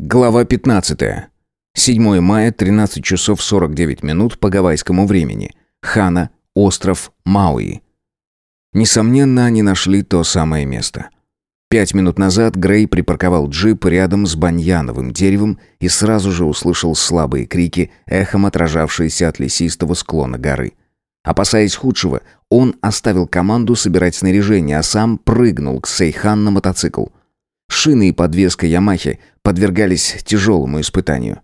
Глава 15. 7 мая, 13 часов 49 минут по гавайскому времени. Хана, остров Мауи. Несомненно, они нашли то самое место. Пять минут назад Грей припарковал джип рядом с баньяновым деревом и сразу же услышал слабые крики, эхом отражавшиеся от лесистого склона горы. Опасаясь худшего, он оставил команду собирать снаряжение, а сам прыгнул к Сейхан на мотоцикл. Шины и подвеска Ямахи подвергались тяжелому испытанию.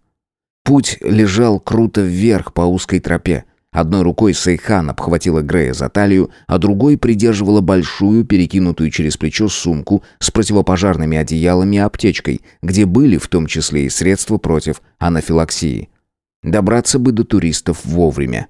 Путь лежал круто вверх по узкой тропе. Одной рукой Сейхан обхватила Грея за талию, а другой придерживала большую, перекинутую через плечо сумку с противопожарными одеялами и аптечкой, где были в том числе и средства против анафилаксии. Добраться бы до туристов вовремя.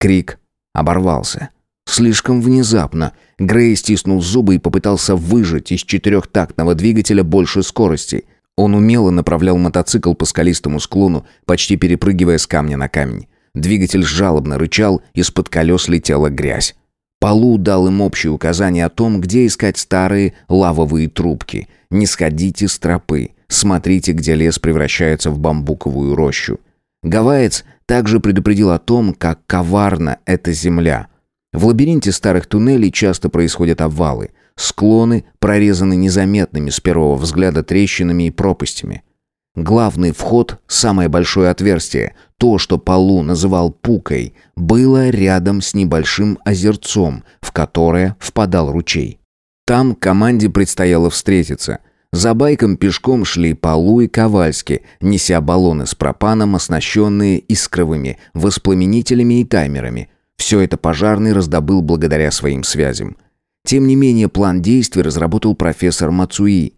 Крик оборвался. Слишком внезапно. Грей стиснул зубы и попытался выжать из четырехтактного двигателя больше скорости. Он умело направлял мотоцикл по скалистому склону, почти перепрыгивая с камня на камень. Двигатель жалобно рычал, из-под колес летела грязь. Полу дал им общее указание о том, где искать старые лавовые трубки. Не сходите с тропы, смотрите, где лес превращается в бамбуковую рощу. Гавайец также предупредил о том, как коварна эта земля – в лабиринте старых туннелей часто происходят обвалы. Склоны прорезаны незаметными с первого взгляда трещинами и пропастями. Главный вход, самое большое отверстие, то, что Полу называл пукой, было рядом с небольшим озерцом, в которое впадал ручей. Там команде предстояло встретиться. За байком пешком шли Полу и Ковальски, неся баллоны с пропаном, оснащенные искровыми, воспламенителями и таймерами – все это пожарный раздобыл благодаря своим связям. Тем не менее, план действий разработал профессор Мацуи.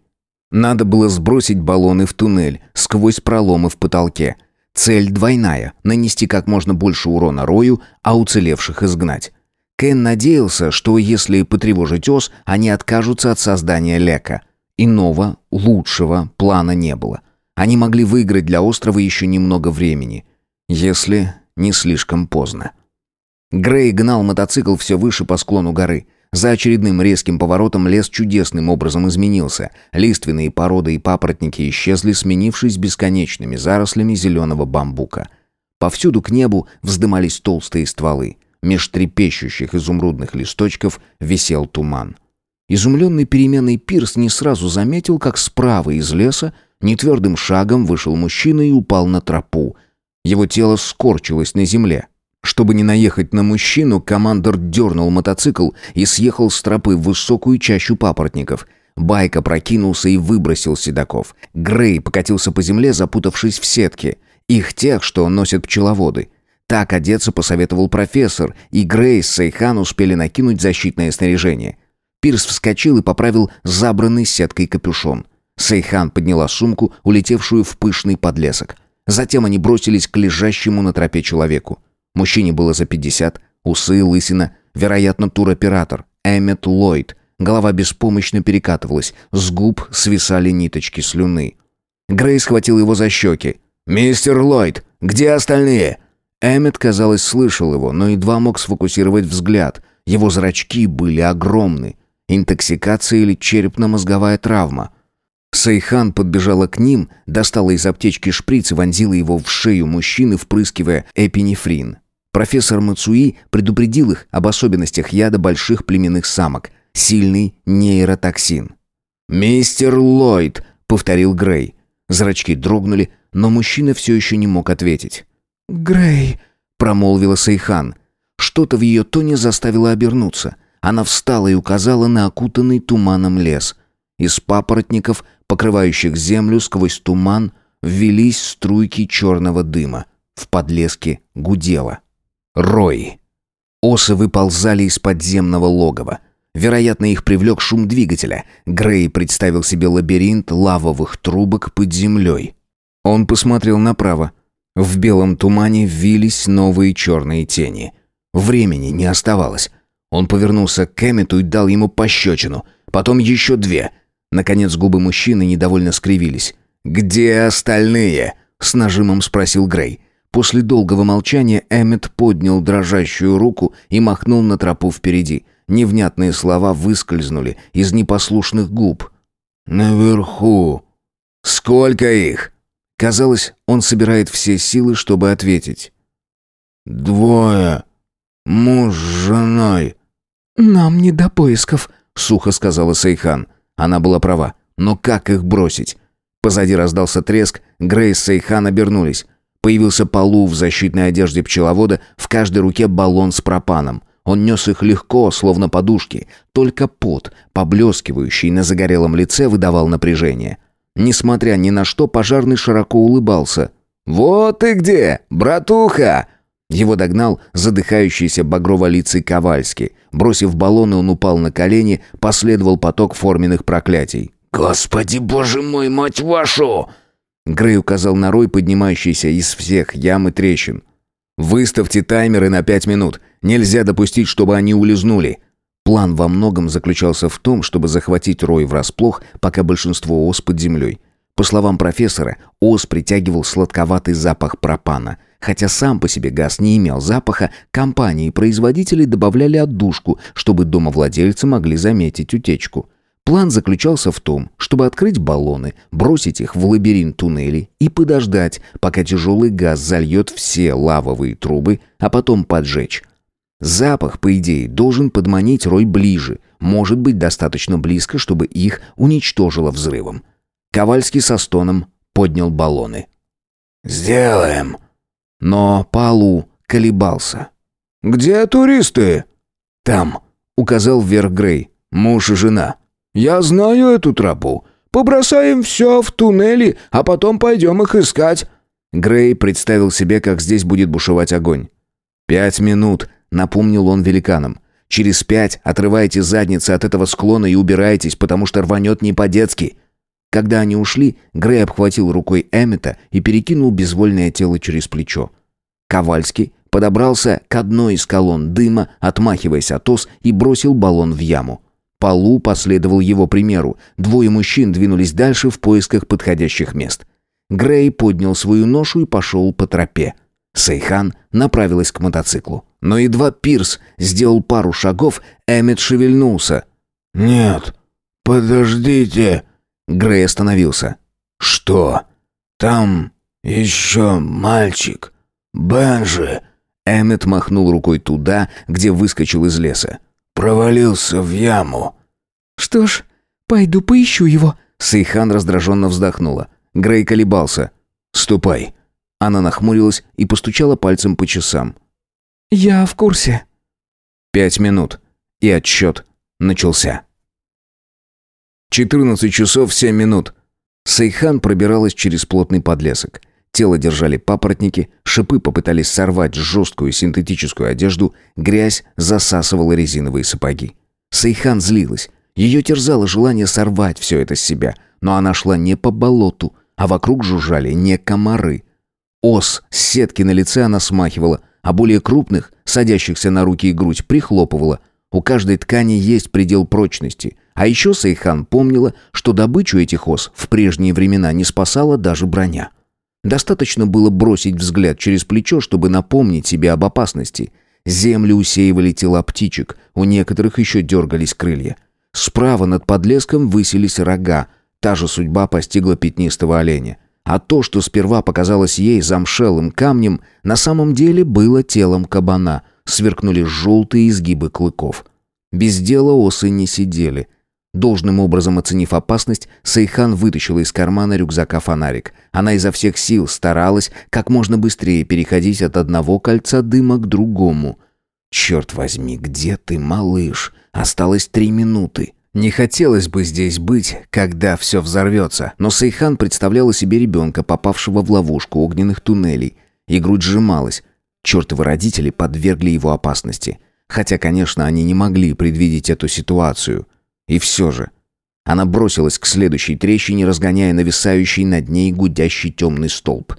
Надо было сбросить баллоны в туннель, сквозь проломы в потолке. Цель двойная – нанести как можно больше урона Рою, а уцелевших изгнать. Кен надеялся, что если потревожить ос, они откажутся от создания лека. Иного, лучшего плана не было. Они могли выиграть для острова еще немного времени, если не слишком поздно. Грей гнал мотоцикл все выше по склону горы. За очередным резким поворотом лес чудесным образом изменился. Лиственные породы и папоротники исчезли, сменившись бесконечными зарослями зеленого бамбука. Повсюду к небу вздымались толстые стволы. Меж трепещущих изумрудных листочков висел туман. Изумленный переменной Пирс не сразу заметил, как справа из леса нетвердым шагом вышел мужчина и упал на тропу. Его тело скорчилось на земле. Чтобы не наехать на мужчину, командор дернул мотоцикл и съехал с тропы в высокую чащу папоротников. Байк опрокинулся и выбросил седаков. Грей покатился по земле, запутавшись в сетке. Их тех, что носят пчеловоды. Так одеться посоветовал профессор, и Грей с Сейхан успели накинуть защитное снаряжение. Пирс вскочил и поправил забранный сеткой капюшон. Сейхан подняла сумку, улетевшую в пышный подлесок. Затем они бросились к лежащему на тропе человеку. Мужчине было за 50, усы, лысина, вероятно, туроператор, Эммет Ллойд. Голова беспомощно перекатывалась, с губ свисали ниточки слюны. Грей схватил его за щеки. «Мистер Ллойд, где остальные?» Эммет, казалось, слышал его, но едва мог сфокусировать взгляд. Его зрачки были огромны. Интоксикация или черепно-мозговая травма. Сейхан подбежала к ним, достала из аптечки шприц и вонзила его в шею мужчины, впрыскивая эпинефрин. Профессор Мацуи предупредил их об особенностях яда больших племенных самок. Сильный нейротоксин. «Мистер Ллойд», — повторил Грей. Зрачки дрогнули, но мужчина все еще не мог ответить. «Грей», — промолвила Сейхан. Что-то в ее тоне заставило обернуться. Она встала и указала на окутанный туманом лес. Из папоротников, покрывающих землю сквозь туман, ввелись струйки черного дыма. В подлеске гудело. Рой. Осы выползали из подземного логова. Вероятно, их привлек шум двигателя. Грей представил себе лабиринт лавовых трубок под землей. Он посмотрел направо. В белом тумане вились новые черные тени. Времени не оставалось. Он повернулся к Эммету и дал ему пощечину. Потом еще две. Наконец губы мужчины недовольно скривились. «Где остальные?» — с нажимом спросил Грей. После долгого молчания Эммет поднял дрожащую руку и махнул на тропу впереди. Невнятные слова выскользнули из непослушных губ. «Наверху». «Сколько их?» Казалось, он собирает все силы, чтобы ответить. «Двое. Муж с женой». «Нам не до поисков», — сухо сказала Сейхан. Она была права. Но как их бросить? Позади раздался треск, Грейс и Сейхан обернулись. Появился Полу в защитной одежде пчеловода, в каждой руке баллон с пропаном. Он нес их легко, словно подушки. Только пот, поблескивающий на загорелом лице, выдавал напряжение. Несмотря ни на что, пожарный широко улыбался. «Вот ты где, братуха!» Его догнал задыхающийся багрово-лицый Ковальский. Бросив баллоны, он упал на колени, последовал поток форменных проклятий. «Господи, боже мой, мать вашу!» Грей указал на рой, поднимающийся из всех ям и трещин. «Выставьте таймеры на пять минут. Нельзя допустить, чтобы они улизнули». План во многом заключался в том, чтобы захватить рой врасплох, пока большинство ос под землей. По словам профессора, ос притягивал сладковатый запах пропана. Хотя сам по себе газ не имел запаха, компании и производители добавляли отдушку, чтобы домовладельцы могли заметить утечку. План заключался в том, чтобы открыть баллоны, бросить их в лабиринт туннелей и подождать, пока тяжелый газ зальет все лавовые трубы, а потом поджечь. Запах, по идее, должен подманить рой ближе, может быть достаточно близко, чтобы их уничтожило взрывом. Ковальский со стоном поднял баллоны. «Сделаем». Но Палу колебался. «Где туристы?» «Там», — указал вверх Грей, — «муж и жена». «Я знаю эту тропу. Побросаем все в туннели, а потом пойдем их искать». Грей представил себе, как здесь будет бушевать огонь. «Пять минут», — напомнил он великанам. «Через пять отрывайте задницы от этого склона и убирайтесь, потому что рванет не по-детски». Когда они ушли, Грей обхватил рукой Эммета и перекинул безвольное тело через плечо. Ковальский подобрался к одной из колонн дыма, отмахиваясь от ос, и бросил баллон в яму. Полу последовал его примеру. Двое мужчин двинулись дальше в поисках подходящих мест. Грей поднял свою ношу и пошел по тропе. Сейхан направилась к мотоциклу. Но едва Пирс сделал пару шагов, Эммет шевельнулся. «Нет, подождите!» Грей остановился. «Что? Там еще мальчик. Бенжи!» Эммет махнул рукой туда, где выскочил из леса провалился в яму». «Что ж, пойду поищу его». Сейхан раздраженно вздохнула. Грей колебался. «Ступай». Она нахмурилась и постучала пальцем по часам. «Я в курсе». Пять минут. И отсчет начался. Четырнадцать часов семь минут. Сейхан пробиралась через плотный подлесок. Тело держали папоротники, шипы попытались сорвать жесткую синтетическую одежду, грязь засасывала резиновые сапоги. Сейхан злилась. Ее терзало желание сорвать все это с себя, но она шла не по болоту, а вокруг жужжали не комары. Ос с сетки на лице она смахивала, а более крупных, садящихся на руки и грудь, прихлопывала. У каждой ткани есть предел прочности. А еще Сейхан помнила, что добычу этих ос в прежние времена не спасала даже броня. Достаточно было бросить взгляд через плечо, чтобы напомнить себе об опасности. Землю усеивали тела птичек, у некоторых еще дергались крылья. Справа над подлеском высились рога. Та же судьба постигла пятнистого оленя. А то, что сперва показалось ей замшелым камнем, на самом деле было телом кабана. Сверкнули желтые изгибы клыков. Без дела осы не сидели — Должным образом оценив опасность, Сейхан вытащила из кармана рюкзака фонарик. Она изо всех сил старалась как можно быстрее переходить от одного кольца дыма к другому. «Черт возьми, где ты, малыш? Осталось три минуты». Не хотелось бы здесь быть, когда все взорвется, но Сейхан представляла себе ребенка, попавшего в ловушку огненных туннелей, и грудь сжималась. Чертовы родители подвергли его опасности. Хотя, конечно, они не могли предвидеть эту ситуацию – и все же. Она бросилась к следующей трещине, разгоняя нависающий над ней гудящий темный столб.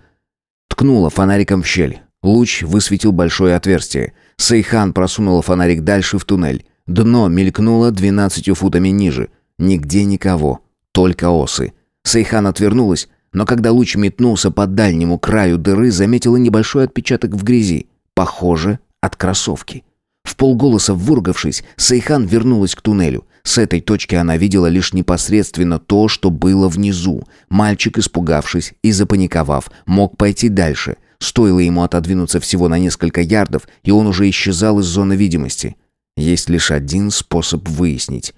Ткнула фонариком в щель. Луч высветил большое отверстие. Сейхан просунула фонарик дальше в туннель. Дно мелькнуло двенадцатью футами ниже. Нигде никого. Только осы. Сейхан отвернулась, но когда луч метнулся по дальнему краю дыры, заметила небольшой отпечаток в грязи. Похоже, от кроссовки. Вполголоса выругавшись, Сейхан вернулась к туннелю. С этой точки она видела лишь непосредственно то, что было внизу. Мальчик, испугавшись и запаниковав, мог пойти дальше. Стоило ему отодвинуться всего на несколько ярдов, и он уже исчезал из зоны видимости. Есть лишь один способ выяснить.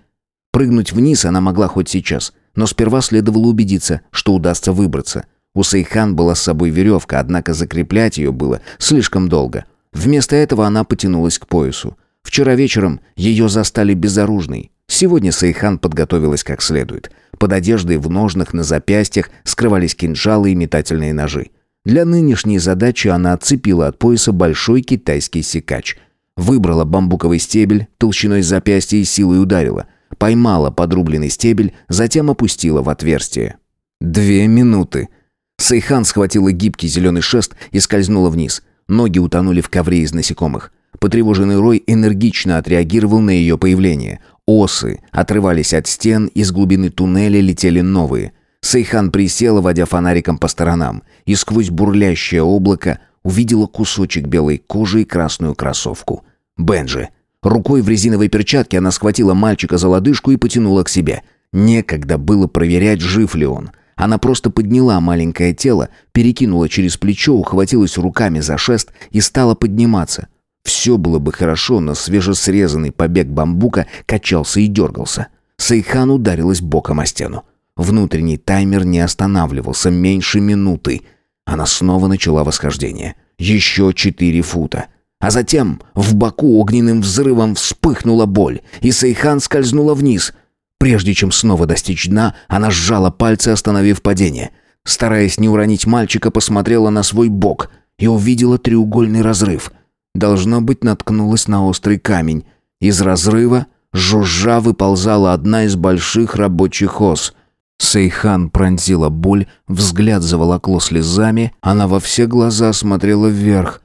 Прыгнуть вниз она могла хоть сейчас, но сперва следовало убедиться, что удастся выбраться. У Сейхан была с собой веревка, однако закреплять ее было слишком долго. Вместо этого она потянулась к поясу. Вчера вечером ее застали безоружной. Сегодня Сейхан подготовилась как следует. Под одеждой в ножнах на запястьях скрывались кинжалы и метательные ножи. Для нынешней задачи она отцепила от пояса большой китайский секач. Выбрала бамбуковый стебель толщиной с запястье и с силой ударила. Поймала подрубленный стебель, затем опустила в отверстие. Две минуты. Сейхан схватила гибкий зеленый шест и скользнула вниз. Ноги утонули в ковре из насекомых. Потревоженный рой энергично отреагировал на ее появление. Осы отрывались от стен, из глубины туннеля летели новые. Сейхан присела, водя фонариком по сторонам, и сквозь бурлящее облако увидела кусочек белой кожи и красную кроссовку. Бенджи. Рукой в резиновой перчатке она схватила мальчика за лодыжку и потянула к себе. Некогда было проверять, жив ли он. Она просто подняла маленькое тело, перекинула через плечо, ухватилась руками за шест и стала подниматься. Все было бы хорошо, но свежесрезанный побег бамбука качался и дергался. Сейхан ударилась боком о стену. Внутренний таймер не останавливался меньше минуты. Она снова начала восхождение. Еще четыре фута. А затем в боку огненным взрывом вспыхнула боль, и Сейхан скользнула вниз. Прежде чем снова достичь дна, она сжала пальцы, остановив падение. Стараясь не уронить мальчика, посмотрела на свой бок и увидела треугольный разрыв. Должно быть, наткнулась на острый камень. Из разрыва, жужжа, выползала одна из больших рабочих ос. Сейхан пронзила боль, взгляд заволокло слезами, она во все глаза смотрела вверх.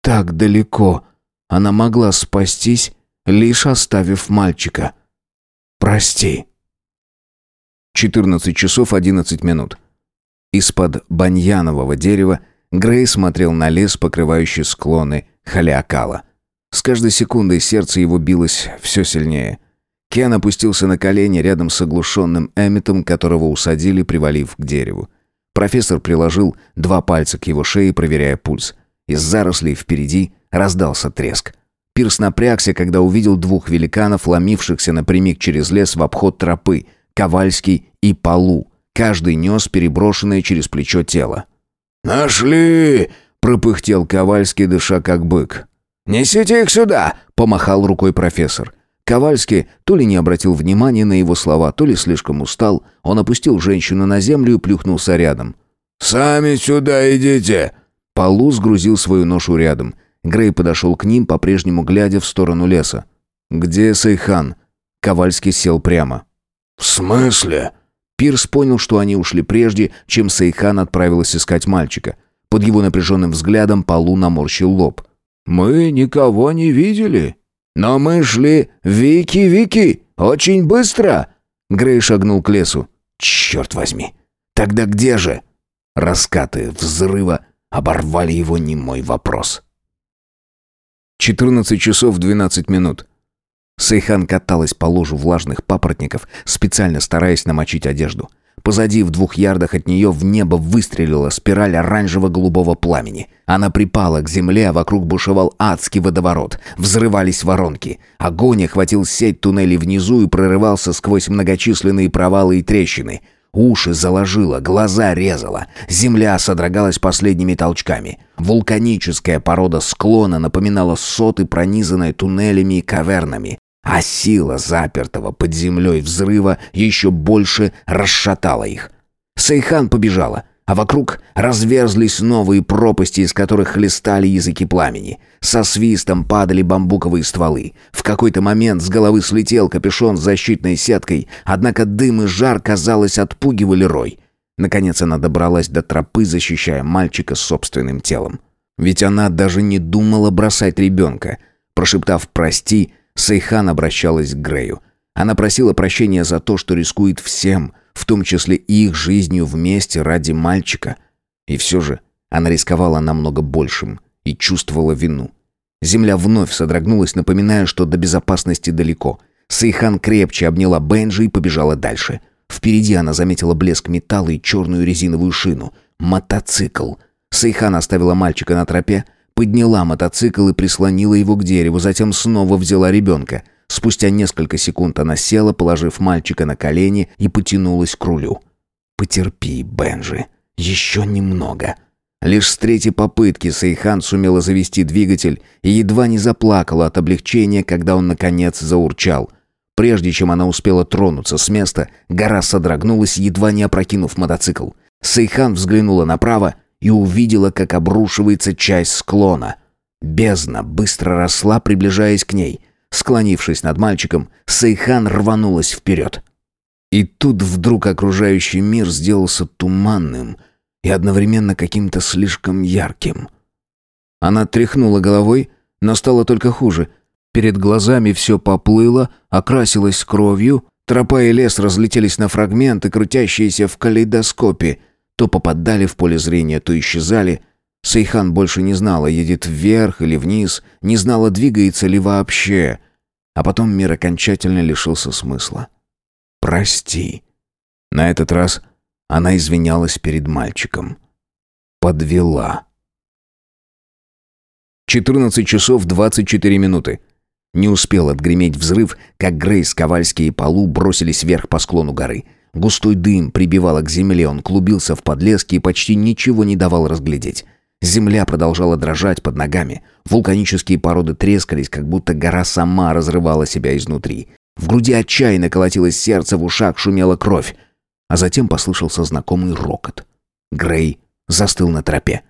Так далеко. Она могла спастись, лишь оставив мальчика. Прости. 14 часов 11 минут. Из-под баньянового дерева Грей смотрел на лес, покрывающий склоны Халиакала. С каждой секундой сердце его билось все сильнее. Кен опустился на колени рядом с оглушенным Эмметом, которого усадили, привалив к дереву. Профессор приложил два пальца к его шее, проверяя пульс. Из зарослей впереди раздался треск. Пирс напрягся, когда увидел двух великанов, ломившихся напрямик через лес в обход тропы, Ковальский и Полу. Каждый нес переброшенное через плечо тело. «Нашли!» — пропыхтел Ковальский, дыша как бык. «Несите их сюда!» — помахал рукой профессор. Ковальский то ли не обратил внимания на его слова, то ли слишком устал. Он опустил женщину на землю и плюхнулся рядом. «Сами сюда идите!» Палу сгрузил свою ношу рядом — Грей подошел к ним, по-прежнему глядя в сторону леса. «Где Сейхан?» Ковальский сел прямо. «В смысле?» Пирс понял, что они ушли прежде, чем Сейхан отправилась искать мальчика. Под его напряженным взглядом Палу наморщил лоб. «Мы никого не видели. Но мы шли Вики-Вики, очень быстро!» Грей шагнул к лесу. «Черт возьми! Тогда где же?» Раскаты взрыва оборвали его немой вопрос. 14 часов 12 минут. Сейхан каталась по лужу влажных папоротников, специально стараясь намочить одежду. Позади, в двух ярдах от нее, в небо выстрелила спираль оранжево-голубого пламени. Она припала к земле, а вокруг бушевал адский водоворот. Взрывались воронки. Огонь охватил сеть туннелей внизу и прорывался сквозь многочисленные провалы и трещины — Уши заложило, глаза резало. Земля содрогалась последними толчками. Вулканическая порода склона напоминала соты, пронизанные туннелями и кавернами. А сила запертого под землей взрыва еще больше расшатала их. Сейхан побежала — а вокруг разверзлись новые пропасти, из которых хлестали языки пламени. Со свистом падали бамбуковые стволы. В какой-то момент с головы слетел капюшон с защитной сеткой, однако дым и жар, казалось, отпугивали рой. Наконец она добралась до тропы, защищая мальчика собственным телом. Ведь она даже не думала бросать ребенка. Прошептав «прости», Сейхан обращалась к Грею. Она просила прощения за то, что рискует всем — в том числе и их жизнью вместе ради мальчика. И все же она рисковала намного большим и чувствовала вину. Земля вновь содрогнулась, напоминая, что до безопасности далеко. Сейхан крепче обняла Бенджи и побежала дальше. Впереди она заметила блеск металла и черную резиновую шину. Мотоцикл. Сейхан оставила мальчика на тропе, подняла мотоцикл и прислонила его к дереву, затем снова взяла ребенка. Спустя несколько секунд она села, положив мальчика на колени и потянулась к рулю. «Потерпи, Бенджи. Еще немного». Лишь с третьей попытки Сейхан сумела завести двигатель и едва не заплакала от облегчения, когда он наконец заурчал. Прежде чем она успела тронуться с места, гора содрогнулась, едва не опрокинув мотоцикл. Сейхан взглянула направо и увидела, как обрушивается часть склона. Бездна быстро росла, приближаясь к ней. Склонившись над мальчиком, Сейхан рванулась вперед. И тут вдруг окружающий мир сделался туманным и одновременно каким-то слишком ярким. Она тряхнула головой, но стало только хуже. Перед глазами все поплыло, окрасилось кровью, тропа и лес разлетелись на фрагменты, крутящиеся в калейдоскопе. То попадали в поле зрения, то исчезали. Сейхан больше не знала, едет вверх или вниз, не знала, двигается ли вообще. А потом мир окончательно лишился смысла. «Прости». На этот раз она извинялась перед мальчиком. Подвела. 14 часов 24 минуты. Не успел отгреметь взрыв, как Грейс, Ковальский и Полу бросились вверх по склону горы. Густой дым прибивало к земле, он клубился в подлеске и почти ничего не давал разглядеть. Земля продолжала дрожать под ногами. Вулканические породы трескались, как будто гора сама разрывала себя изнутри. В груди отчаянно колотилось сердце, в ушах шумела кровь. А затем послышался знакомый рокот. Грей застыл на тропе.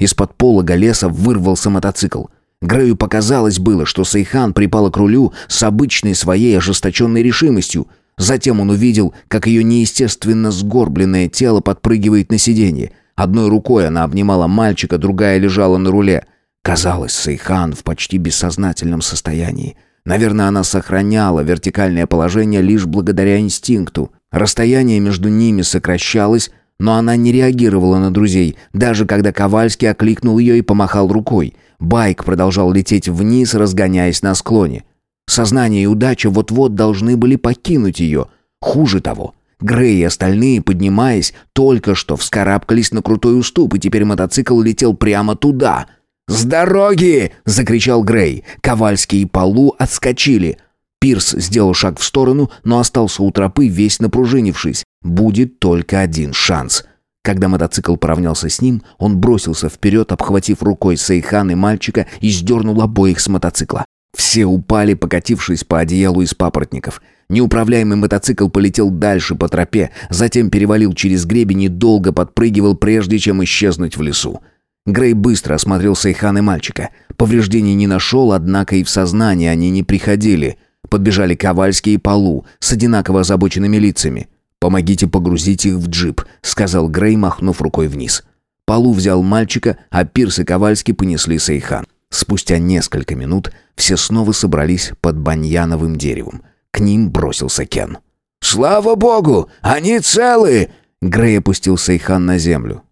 Из-под полога леса вырвался мотоцикл. Грею показалось было, что Сейхан припала к рулю с обычной своей ожесточенной решимостью. Затем он увидел, как ее неестественно сгорбленное тело подпрыгивает на сиденье. Одной рукой она обнимала мальчика, другая лежала на руле. Казалось, Сейхан в почти бессознательном состоянии. Наверное, она сохраняла вертикальное положение лишь благодаря инстинкту. Расстояние между ними сокращалось, но она не реагировала на друзей, даже когда Ковальский окликнул ее и помахал рукой. Байк продолжал лететь вниз, разгоняясь на склоне. Сознание и удача вот-вот должны были покинуть ее. Хуже того, Грей и остальные, поднимаясь, только что вскарабкались на крутой уступ, и теперь мотоцикл летел прямо туда. «С дороги!» — закричал Грей. Ковальский и Полу отскочили. Пирс сделал шаг в сторону, но остался у тропы, весь напружинившись. Будет только один шанс. Когда мотоцикл поравнялся с ним, он бросился вперед, обхватив рукой Сейхан и мальчика и сдернул обоих с мотоцикла. Все упали, покатившись по одеялу из папоротников. Неуправляемый мотоцикл полетел дальше по тропе, затем перевалил через гребень и долго подпрыгивал, прежде чем исчезнуть в лесу. Грей быстро осмотрел Сейхан и мальчика. Повреждений не нашел, однако и в сознание они не приходили. Подбежали Ковальский и Полу с одинаково озабоченными лицами. «Помогите погрузить их в джип», — сказал Грей, махнув рукой вниз. Полу взял мальчика, а Пирс и Ковальский понесли Сейхан. Спустя несколько минут все снова собрались под баньяновым деревом. К ним бросился Кен. «Слава богу! Они целы!» Грей опустил Сейхан на землю.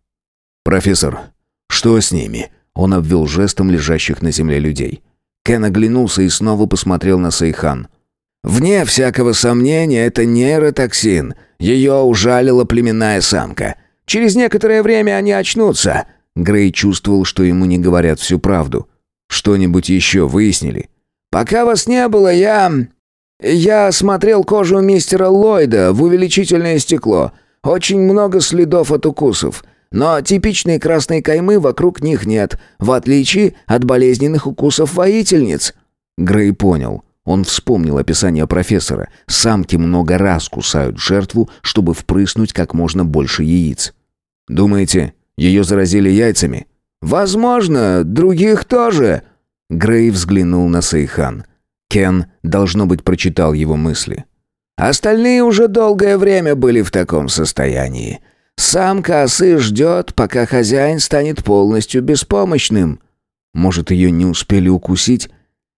«Профессор, что с ними?» Он обвел жестом лежащих на земле людей. Кен оглянулся и снова посмотрел на Сейхан. «Вне всякого сомнения, это нейротоксин. Ее ужалила племенная самка. Через некоторое время они очнутся». Грей чувствовал, что ему не говорят всю правду. «Что-нибудь еще выяснили?» «Пока вас не было, я... Я смотрел кожу мистера Ллойда в увеличительное стекло. Очень много следов от укусов. Но типичной красной каймы вокруг них нет, в отличие от болезненных укусов воительниц». Грей понял. Он вспомнил описание профессора. Самки много раз кусают жертву, чтобы впрыснуть как можно больше яиц. «Думаете, ее заразили яйцами?» «Возможно, других тоже». Грей взглянул на Сейхан. Кен, должно быть, прочитал его мысли. «Остальные уже долгое время были в таком состоянии. Самка осы ждет, пока хозяин станет полностью беспомощным». «Может, ее не успели укусить?»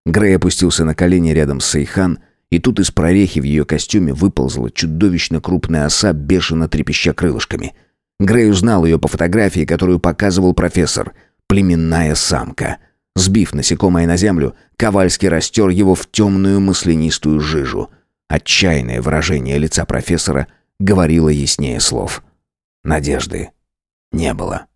Грей опустился на колени рядом с Сейхан, и тут из прорехи в ее костюме выползла чудовищно крупная оса, бешено трепеща крылышками. Грей узнал ее по фотографии, которую показывал профессор. Племенная самка. Сбив насекомое на землю, Ковальский растер его в темную маслянистую жижу. Отчаянное выражение лица профессора говорило яснее слов. Надежды не было.